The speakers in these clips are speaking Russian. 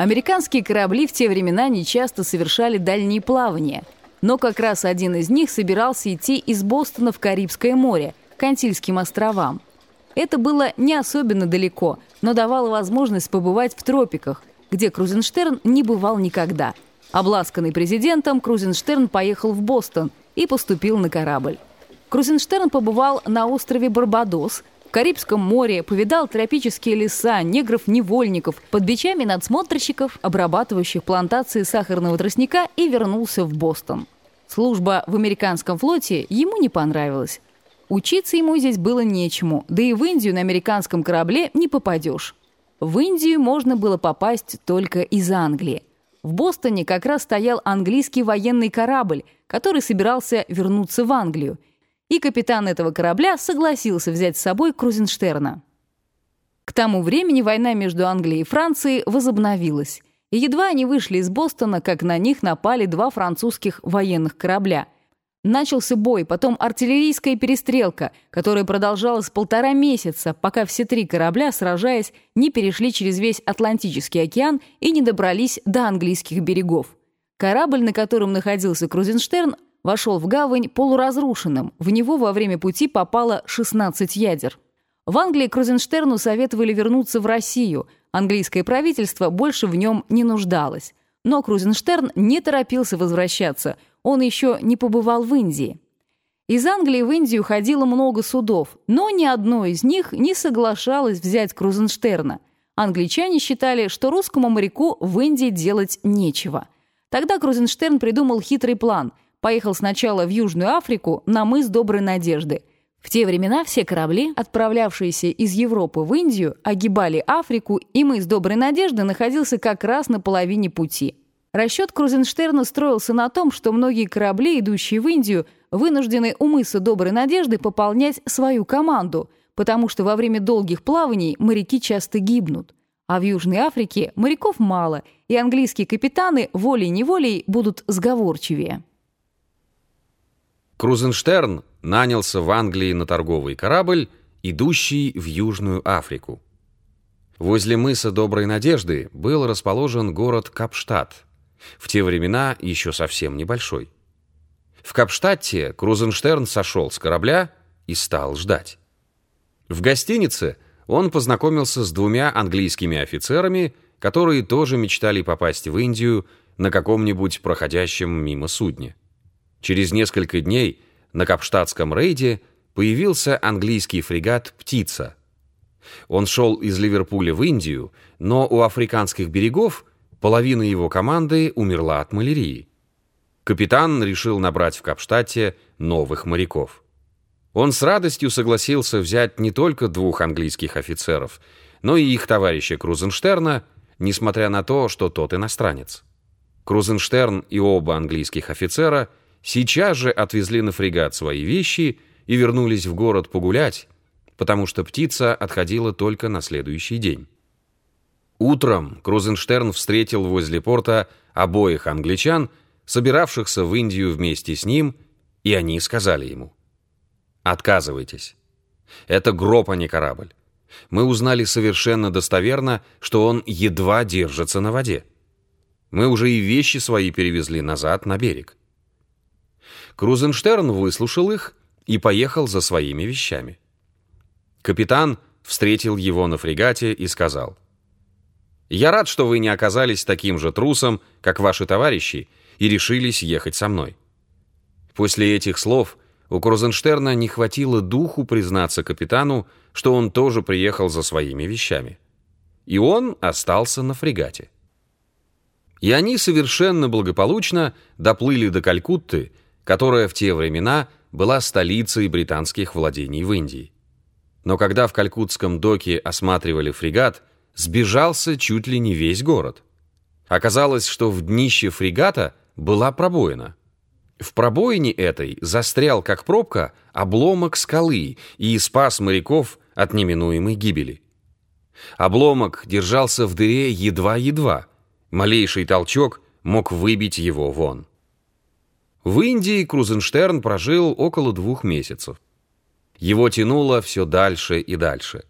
Американские корабли в те времена нечасто совершали дальние плавания, но как раз один из них собирался идти из Бостона в Карибское море, к Антильским островам. Это было не особенно далеко, но давало возможность побывать в тропиках, где Крузенштерн не бывал никогда. Обласканный президентом, Крузенштерн поехал в Бостон и поступил на корабль. Крузенштерн побывал на острове Барбадос, Карибском море, повидал тропические леса, негров-невольников, под бичами надсмотрщиков, обрабатывающих плантации сахарного тростника и вернулся в Бостон. Служба в американском флоте ему не понравилась. Учиться ему здесь было нечему, да и в Индию на американском корабле не попадешь. В Индию можно было попасть только из Англии. В Бостоне как раз стоял английский военный корабль, который собирался вернуться в Англию – и капитан этого корабля согласился взять с собой Крузенштерна. К тому времени война между Англией и Францией возобновилась, и едва они вышли из Бостона, как на них напали два французских военных корабля. Начался бой, потом артиллерийская перестрелка, которая продолжалась полтора месяца, пока все три корабля, сражаясь, не перешли через весь Атлантический океан и не добрались до английских берегов. Корабль, на котором находился Крузенштерн, вошел в гавань полуразрушенным. В него во время пути попало 16 ядер. В Англии Крузенштерну советовали вернуться в Россию. Английское правительство больше в нем не нуждалось. Но Крузенштерн не торопился возвращаться. Он еще не побывал в Индии. Из Англии в Индию ходило много судов, но ни одно из них не соглашалось взять Крузенштерна. Англичане считали, что русскому моряку в Индии делать нечего. Тогда Крузенштерн придумал хитрый план – поехал сначала в Южную Африку на мыс Доброй Надежды. В те времена все корабли, отправлявшиеся из Европы в Индию, огибали Африку, и мыс Доброй Надежды находился как раз на половине пути. Расчет Крузенштерна строился на том, что многие корабли, идущие в Индию, вынуждены у мыса Доброй Надежды пополнять свою команду, потому что во время долгих плаваний моряки часто гибнут. А в Южной Африке моряков мало, и английские капитаны волей-неволей будут сговорчивее. Крузенштерн нанялся в Англии на торговый корабль, идущий в Южную Африку. Возле мыса Доброй Надежды был расположен город Капштадт, в те времена еще совсем небольшой. В Капштадте Крузенштерн сошел с корабля и стал ждать. В гостинице он познакомился с двумя английскими офицерами, которые тоже мечтали попасть в Индию на каком-нибудь проходящем мимо судне. Через несколько дней на Капштадтском рейде появился английский фрегат «Птица». Он шел из Ливерпуля в Индию, но у африканских берегов половина его команды умерла от малярии. Капитан решил набрать в Капштадте новых моряков. Он с радостью согласился взять не только двух английских офицеров, но и их товарища Крузенштерна, несмотря на то, что тот иностранец. Крузенштерн и оба английских офицера – сейчас же отвезли на фрегат свои вещи и вернулись в город погулять, потому что птица отходила только на следующий день. Утром Крузенштерн встретил возле порта обоих англичан, собиравшихся в Индию вместе с ним, и они сказали ему «Отказывайтесь. Это гроб, а не корабль. Мы узнали совершенно достоверно, что он едва держится на воде. Мы уже и вещи свои перевезли назад на берег. Крузенштерн выслушал их и поехал за своими вещами. Капитан встретил его на фрегате и сказал, «Я рад, что вы не оказались таким же трусом, как ваши товарищи, и решились ехать со мной». После этих слов у Крузенштерна не хватило духу признаться капитану, что он тоже приехал за своими вещами. И он остался на фрегате. И они совершенно благополучно доплыли до Калькутты, которая в те времена была столицей британских владений в Индии. Но когда в Калькутском доке осматривали фрегат, сбежался чуть ли не весь город. Оказалось, что в днище фрегата была пробоина. В пробоине этой застрял, как пробка, обломок скалы и спас моряков от неминуемой гибели. Обломок держался в дыре едва-едва. Малейший толчок мог выбить его вон. В Индии Крузенштерн прожил около двух месяцев. Его тянуло все дальше и дальше.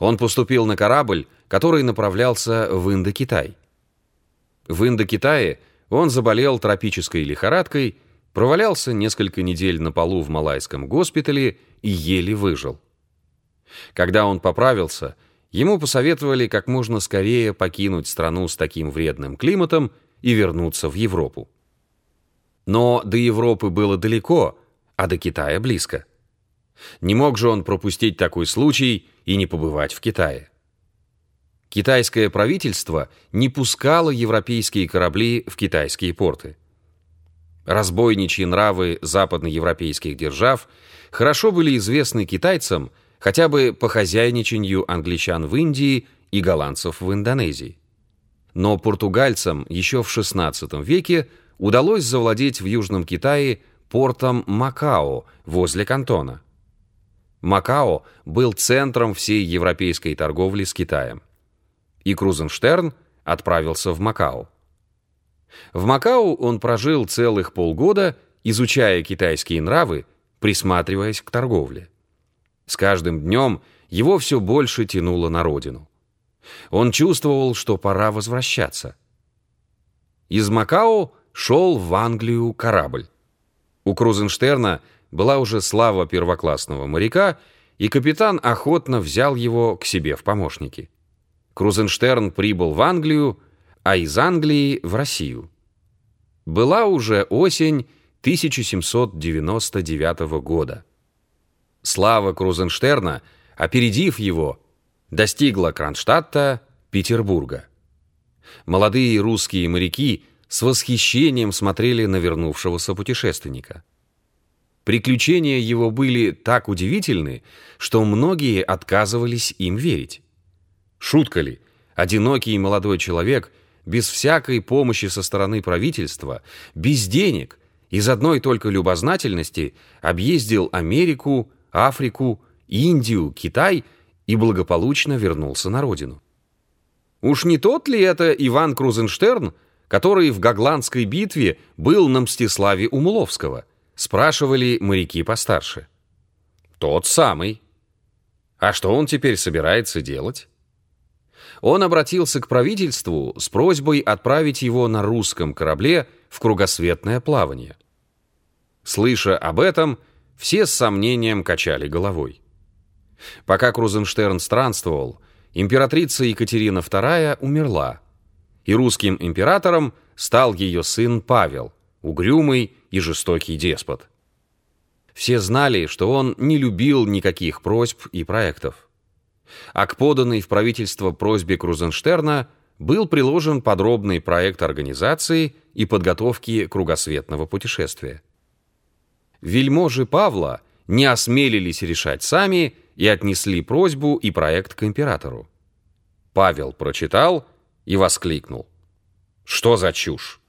Он поступил на корабль, который направлялся в Индокитай. В Индокитае он заболел тропической лихорадкой, провалялся несколько недель на полу в малайском госпитале и еле выжил. Когда он поправился, ему посоветовали как можно скорее покинуть страну с таким вредным климатом и вернуться в Европу. Но до Европы было далеко, а до Китая близко. Не мог же он пропустить такой случай и не побывать в Китае. Китайское правительство не пускало европейские корабли в китайские порты. Разбойничьи нравы западноевропейских держав хорошо были известны китайцам хотя бы по хозяйничанию англичан в Индии и голландцев в Индонезии. Но португальцам еще в XVI веке удалось завладеть в Южном Китае портом Макао возле Кантона. Макао был центром всей европейской торговли с Китаем. И Крузенштерн отправился в Макао. В Макао он прожил целых полгода, изучая китайские нравы, присматриваясь к торговле. С каждым днем его все больше тянуло на родину. Он чувствовал, что пора возвращаться. Из Макао шел в Англию корабль. У Крузенштерна была уже слава первоклассного моряка, и капитан охотно взял его к себе в помощники. Крузенштерн прибыл в Англию, а из Англии в Россию. Была уже осень 1799 года. Слава Крузенштерна, опередив его, достигла Кронштадта, Петербурга. Молодые русские моряки с восхищением смотрели на вернувшегося путешественника. Приключения его были так удивительны, что многие отказывались им верить. Шутка ли, одинокий молодой человек без всякой помощи со стороны правительства, без денег, из одной только любознательности объездил Америку, Африку, Индию, Китай и благополучно вернулся на родину. Уж не тот ли это Иван Крузенштерн, который в Гогландской битве был на Мстиславе Умуловского? Спрашивали моряки постарше. Тот самый. А что он теперь собирается делать? Он обратился к правительству с просьбой отправить его на русском корабле в кругосветное плавание. Слыша об этом, все с сомнением качали головой. Пока Крузенштерн странствовал, императрица Екатерина II умерла, и русским императором стал ее сын Павел, угрюмый и жестокий деспот. Все знали, что он не любил никаких просьб и проектов. А к поданной в правительство просьбе Крузенштерна был приложен подробный проект организации и подготовки кругосветного путешествия. Вельможи Павла не осмелились решать сами и отнесли просьбу и проект к императору. Павел прочитал и воскликнул. «Что за чушь?